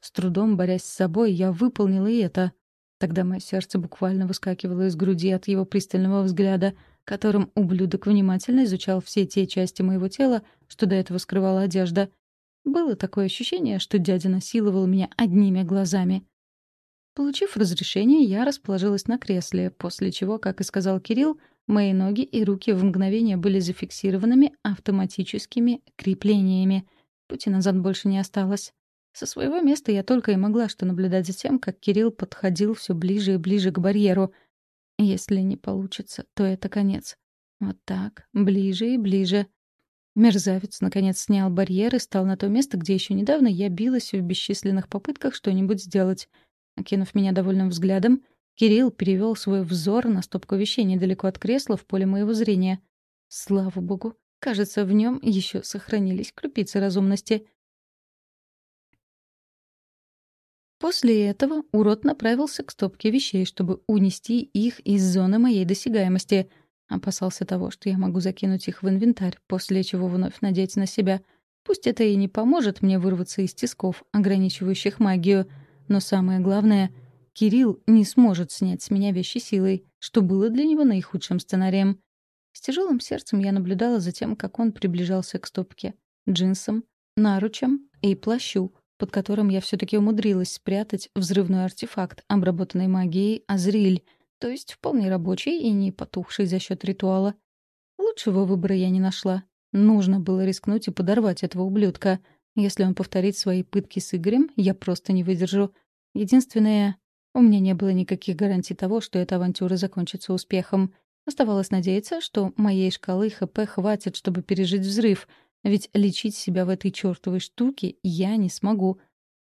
С трудом борясь с собой, я выполнила и это. Тогда мое сердце буквально выскакивало из груди от его пристального взгляда, которым ублюдок внимательно изучал все те части моего тела, что до этого скрывала одежда. Было такое ощущение, что дядя насиловал меня одними глазами. Получив разрешение, я расположилась на кресле, после чего, как и сказал Кирилл, мои ноги и руки в мгновение были зафиксированными автоматическими креплениями. Пути назад больше не осталось. Со своего места я только и могла что наблюдать за тем, как Кирилл подходил все ближе и ближе к барьеру. Если не получится, то это конец. Вот так, ближе и ближе. Мерзавец, наконец, снял барьер и стал на то место, где еще недавно я билась в бесчисленных попытках что-нибудь сделать — Окинув меня довольным взглядом, Кирилл перевел свой взор на стопку вещей недалеко от кресла в поле моего зрения. Слава богу, кажется, в нем еще сохранились крупицы разумности. После этого урод направился к стопке вещей, чтобы унести их из зоны моей досягаемости. Опасался того, что я могу закинуть их в инвентарь, после чего вновь надеть на себя. Пусть это и не поможет мне вырваться из тисков, ограничивающих магию — но самое главное, Кирилл не сможет снять с меня вещи силой, что было для него наихудшим сценарием. С тяжелым сердцем я наблюдала за тем, как он приближался к стопке, джинсам, наручам и плащу, под которым я все таки умудрилась спрятать взрывной артефакт, обработанный магией Азриль, то есть вполне рабочий и не потухший за счет ритуала. Лучшего выбора я не нашла. Нужно было рискнуть и подорвать этого ублюдка. Если он повторит свои пытки с Игорем, я просто не выдержу. Единственное, у меня не было никаких гарантий того, что эта авантюра закончится успехом. Оставалось надеяться, что моей шкалы ХП хватит, чтобы пережить взрыв, ведь лечить себя в этой чертовой штуке я не смогу.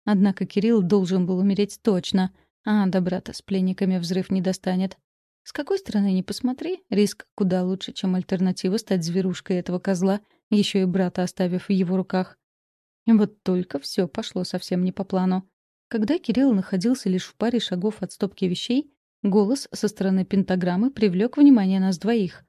Однако Кирилл должен был умереть точно, а до брата с пленниками взрыв не достанет. С какой стороны ни посмотри, риск куда лучше, чем альтернатива стать зверушкой этого козла, еще и брата оставив в его руках. Вот только все пошло совсем не по плану. Когда Кирилл находился лишь в паре шагов от стопки вещей, голос со стороны пентаграммы привлек внимание нас двоих.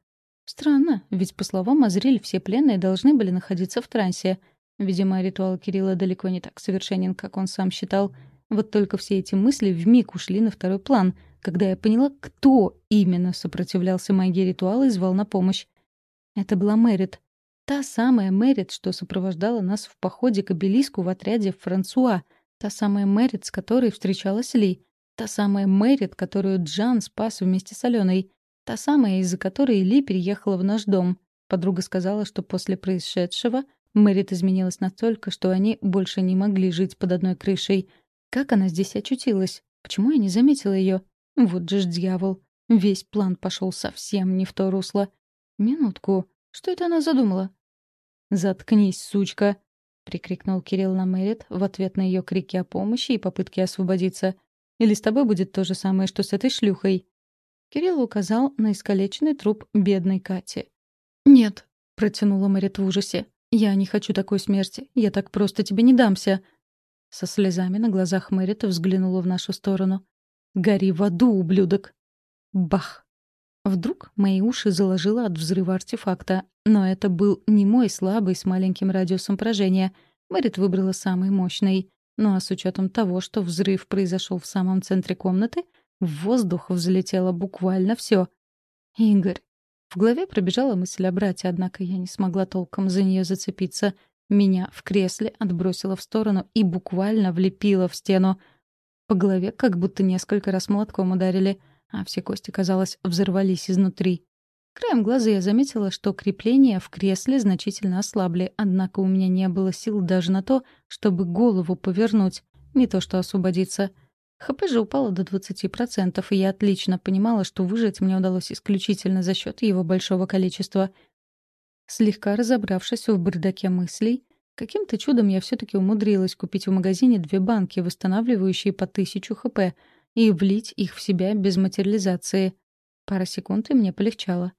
Странно, ведь, по словам Азриль, все пленные должны были находиться в трансе. Видимо, ритуал Кирилла далеко не так совершенен, как он сам считал. Вот только все эти мысли вмиг ушли на второй план, когда я поняла, кто именно сопротивлялся магии ритуала и звал на помощь. Это была Мэрит. Та самая Мэрит, что сопровождала нас в походе к обелиску в отряде Франсуа — Та самая Мэрит, с которой встречалась Ли. Та самая Мэрит, которую Джан спас вместе с Аленой. Та самая, из-за которой Ли переехала в наш дом. Подруга сказала, что после происшедшего Мэрит изменилась настолько, что они больше не могли жить под одной крышей. Как она здесь очутилась? Почему я не заметила ее? Вот же ж дьявол. Весь план пошел совсем не в то русло. Минутку. Что это она задумала? «Заткнись, сучка!» прикрикнул Кирилл на Мэрит в ответ на ее крики о помощи и попытки освободиться. «Или с тобой будет то же самое, что с этой шлюхой?» Кирилл указал на искалеченный труп бедной Кати. «Нет», — протянула Мэрит в ужасе. «Я не хочу такой смерти. Я так просто тебе не дамся». Со слезами на глазах Мэрит взглянула в нашу сторону. «Гори в аду, ублюдок!» Бах! Вдруг мои уши заложило от взрыва артефакта. Но это был не мой слабый с маленьким радиусом поражения. Мэрит выбрала самый мощный. Ну а с учетом того, что взрыв произошел в самом центре комнаты, в воздух взлетело буквально все. «Игорь». В голове пробежала мысль о брате, однако я не смогла толком за нее зацепиться. Меня в кресле отбросило в сторону и буквально влепило в стену. По голове как будто несколько раз молотком ударили — а все кости, казалось, взорвались изнутри. Краем глаза я заметила, что крепления в кресле значительно ослабли, однако у меня не было сил даже на то, чтобы голову повернуть, не то что освободиться. ХП же упало до 20%, и я отлично понимала, что выжить мне удалось исключительно за счет его большого количества. Слегка разобравшись в бардаке мыслей, каким-то чудом я все таки умудрилась купить в магазине две банки, восстанавливающие по 1000 ХП — и влить их в себя без материализации. Пара секунд, и мне полегчало.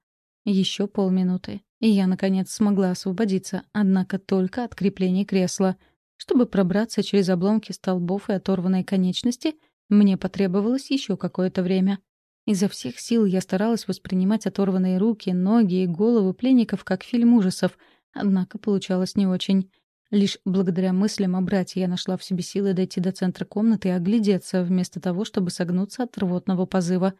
Еще полминуты, и я, наконец, смогла освободиться, однако только от крепления кресла. Чтобы пробраться через обломки столбов и оторванные конечности, мне потребовалось еще какое-то время. Изо всех сил я старалась воспринимать оторванные руки, ноги и головы пленников как фильм ужасов, однако получалось не очень. Лишь благодаря мыслям о брате я нашла в себе силы дойти до центра комнаты и оглядеться, вместо того, чтобы согнуться от рвотного позыва.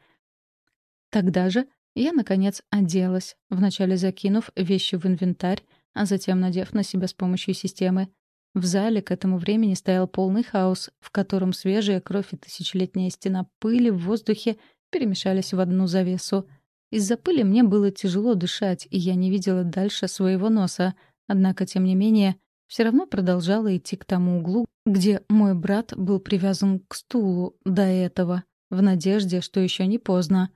Тогда же я, наконец, оделась, вначале закинув вещи в инвентарь, а затем надев на себя с помощью системы. В зале к этому времени стоял полный хаос, в котором свежая кровь и тысячелетняя стена пыли в воздухе перемешались в одну завесу. Из-за пыли мне было тяжело дышать, и я не видела дальше своего носа. Однако, тем не менее, все равно продолжала идти к тому углу, где мой брат был привязан к стулу до этого, в надежде, что еще не поздно.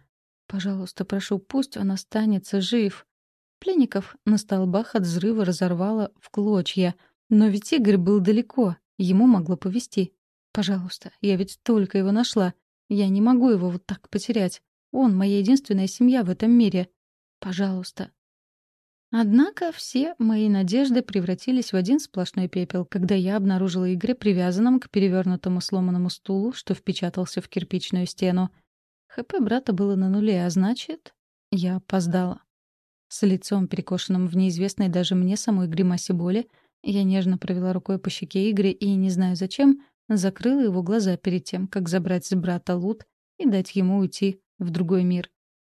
Пожалуйста, прошу, пусть он останется жив. Пленников на столбах от взрыва разорвало в клочья, но ведь Игорь был далеко, ему могло повезти. Пожалуйста, я ведь только его нашла. Я не могу его вот так потерять. Он — моя единственная семья в этом мире. Пожалуйста, Однако все мои надежды превратились в один сплошной пепел, когда я обнаружила Игоря привязанным к перевернутому сломанному стулу, что впечатался в кирпичную стену. ХП брата было на нуле, а значит, я опоздала. С лицом, перекошенным в неизвестной даже мне самой гримасе боли, я нежно провела рукой по щеке Игоря и, не знаю зачем, закрыла его глаза перед тем, как забрать с брата лут и дать ему уйти в другой мир.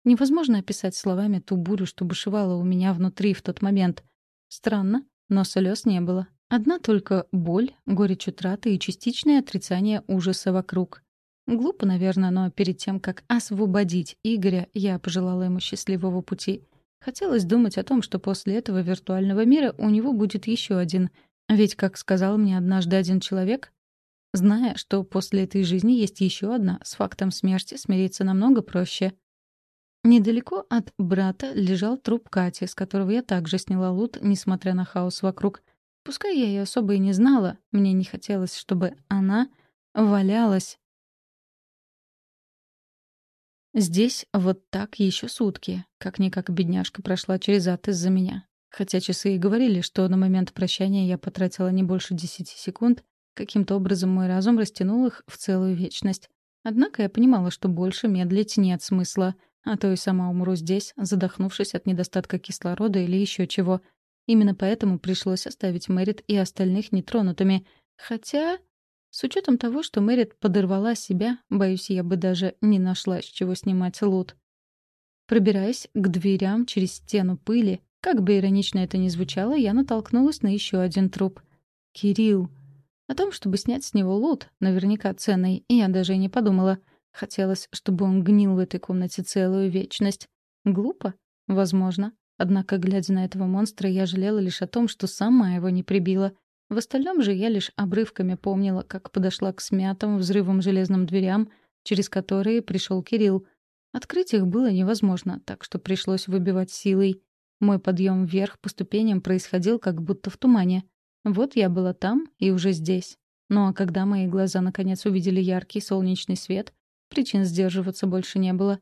Невозможно описать словами ту бурю, что бушевала у меня внутри в тот момент. Странно, но слез не было. Одна только боль, горечь утраты и частичное отрицание ужаса вокруг. Глупо, наверное, но перед тем, как освободить Игоря, я пожелала ему счастливого пути. Хотелось думать о том, что после этого виртуального мира у него будет еще один. Ведь, как сказал мне однажды один человек, зная, что после этой жизни есть еще одна, с фактом смерти смириться намного проще. Недалеко от брата лежал труп Кати, с которого я также сняла лут, несмотря на хаос вокруг. Пускай я ее особо и не знала, мне не хотелось, чтобы она валялась Здесь вот так еще сутки. Как-никак бедняжка прошла через ад из-за меня. Хотя часы и говорили, что на момент прощания я потратила не больше десяти секунд, каким-то образом мой разум растянул их в целую вечность. Однако я понимала, что больше медлить нет смысла, а то и сама умру здесь, задохнувшись от недостатка кислорода или еще чего — Именно поэтому пришлось оставить Мэрит и остальных нетронутыми. Хотя, с учетом того, что Мэрит подорвала себя, боюсь, я бы даже не нашла, с чего снимать лут. Пробираясь к дверям через стену пыли, как бы иронично это ни звучало, я натолкнулась на еще один труп. Кирилл. О том, чтобы снять с него лут, наверняка ценный, я даже и не подумала. Хотелось, чтобы он гнил в этой комнате целую вечность. Глупо? Возможно. Однако, глядя на этого монстра, я жалела лишь о том, что сама его не прибила. В остальном же я лишь обрывками помнила, как подошла к смятым взрывом железным дверям, через которые пришел Кирилл. Открыть их было невозможно, так что пришлось выбивать силой. Мой подъем вверх по ступеням происходил как будто в тумане. Вот я была там и уже здесь. Ну а когда мои глаза наконец увидели яркий солнечный свет, причин сдерживаться больше не было.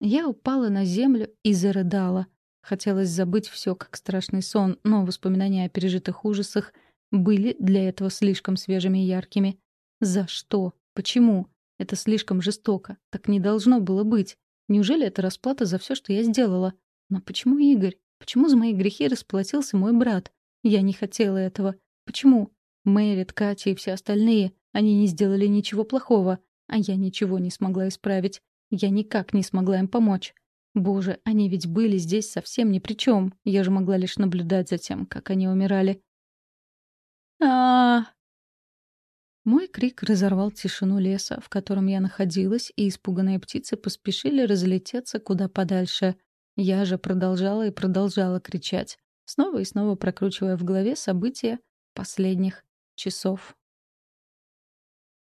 Я упала на землю и зарыдала — Хотелось забыть все как страшный сон, но воспоминания о пережитых ужасах были для этого слишком свежими и яркими. За что? Почему? Это слишком жестоко. Так не должно было быть. Неужели это расплата за все, что я сделала? Но почему Игорь? Почему за мои грехи расплатился мой брат? Я не хотела этого. Почему? Мэрит, Катя и все остальные, они не сделали ничего плохого, а я ничего не смогла исправить. Я никак не смогла им помочь. Боже, они ведь были здесь совсем ни при чем. Я же могла лишь наблюдать за тем, как они умирали. А Мой крик разорвал тишину леса, в котором я находилась, и испуганные птицы поспешили разлететься куда подальше. Я же продолжала и продолжала кричать, снова и снова прокручивая в голове события последних часов.